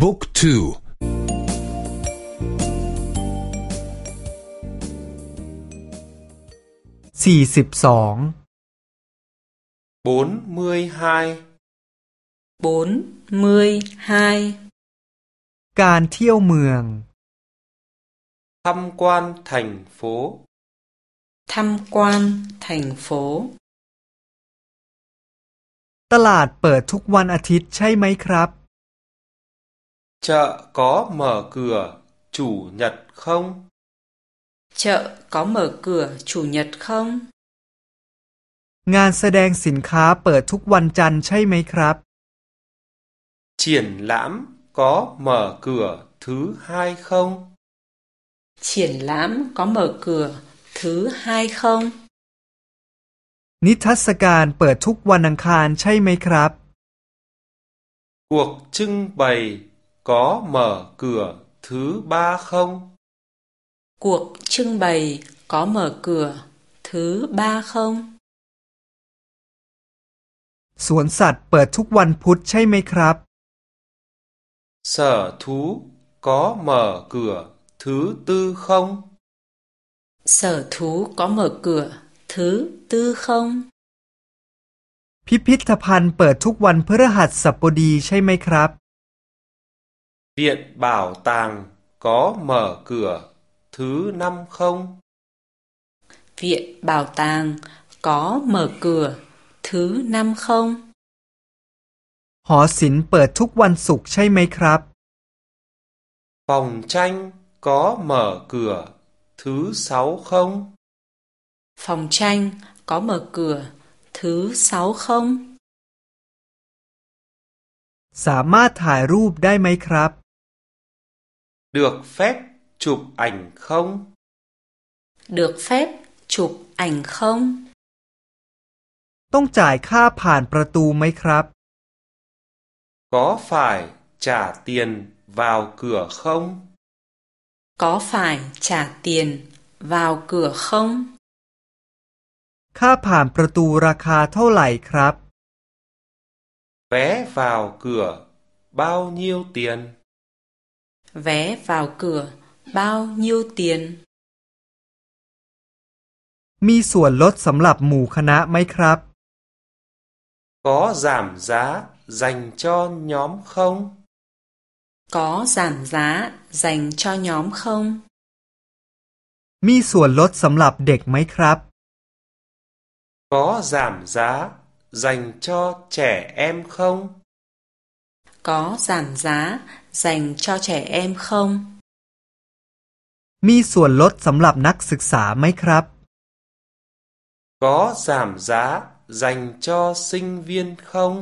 บุ๊กทูสี่สิบสอง bốn mươi hai bốn mươi hai การเที่ยวเมือง tham quan thành phố tham quan thành phố ตลาดเปิดทุกวันอาทิตย์ใช่ไหมครับ chợ có mở cửa chủ nhật không chợ có mở cửa chủ nhật không งานแสดงสินค้าเปิดทุกวันจันทร์ใช่ไหมครับ triển lãm có mở cửa thứ hai không triển lãm có mở cửa thứ hai không นิทรรศการเปิดทุกวันอังคารใช่ไหมครับ cuộc trưng bày có mở cửa thứ ba không cuộc trưng bày có mở cửa thứ ba không สวนสัตว์เปิดทุกวันพุธใช่ไหมครับ sở thú có mở cửa thứ tư không sở thú có mở cửa thứ tư không พิพิธภัณฑ์เปิดทุกวันพฤหัสบดีใช่ไหมครับ viện bảo tàng có mở cửa thứ năm không viện bảo tàng có mở cửa thứ năm không หอศิลป์เปิดทุกวันศุกร์ใช่ไหมครับ phòng tranh có mở cửa thứ sáu không phòng tranh có mở cửa thứ sáu không สามารถถ่ายรูปได้ไหมครับ được phép chụp ảnh không được phép chụp ảnh không ต้องจ่ายค่าผ่านประตูไหมครับ có phải trả tiền vào cửa không có phải trả tiền vào cửa không ค่าผ่านประตูราคาเท่าไหร่ครับ vé vào cửa bao nhiêu tiền vé vào cửa bao nhiêu tiền มีส่วนลดสำหรับหมู่คณะไหมครับ có giảm giá dành cho nhóm không có giảm giá dành cho nhóm không มีส่วนลดสำหรับเด็กไหมครับ có giảm giá dành cho trẻ em không có giảm giá dành cho trẻ em không มีส่วนลดสำหรับนักศึกษาไหมครับ có giảm giá dành cho sinh viên không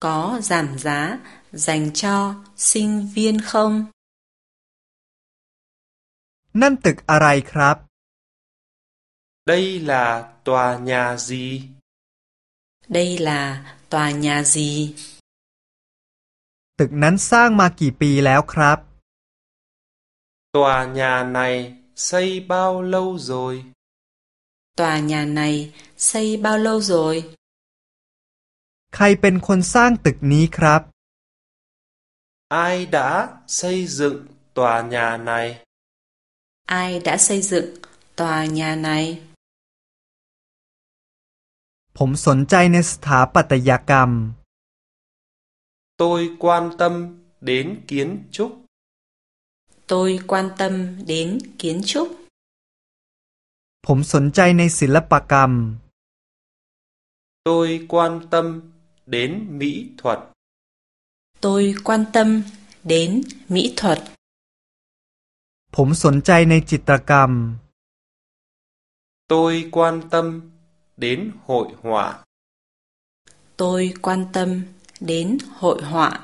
có giảm giá dành cho sinh viên không นั่นตึกอะไรครับ đây là tòa nhà gì đây là tòa nhà gì ตึกนั้นสร้างมากี่ปีแล้วครับ tòa nhà này xây bao lâu rồi tòa nhà này xây bao lâu rồi ใครเป็นคนสร้างตึกนี้ครับ ai đã xây dựng tòa nhà này ai đã xây dựng tòa nhà này ผมสนใจในสถาปัตยกรรม tôi quan tâm đến kiến trúc tôi quan tâm đến kiến trúc ผมสนใจในศิลปกรรม tôi quan tâm đến mỹ thuật tôi quan tâm đến mỹ thuật ผมสนใจในจิตรกรรม tôi quan tâm đến hội họa tôi quan tâm đến hội họa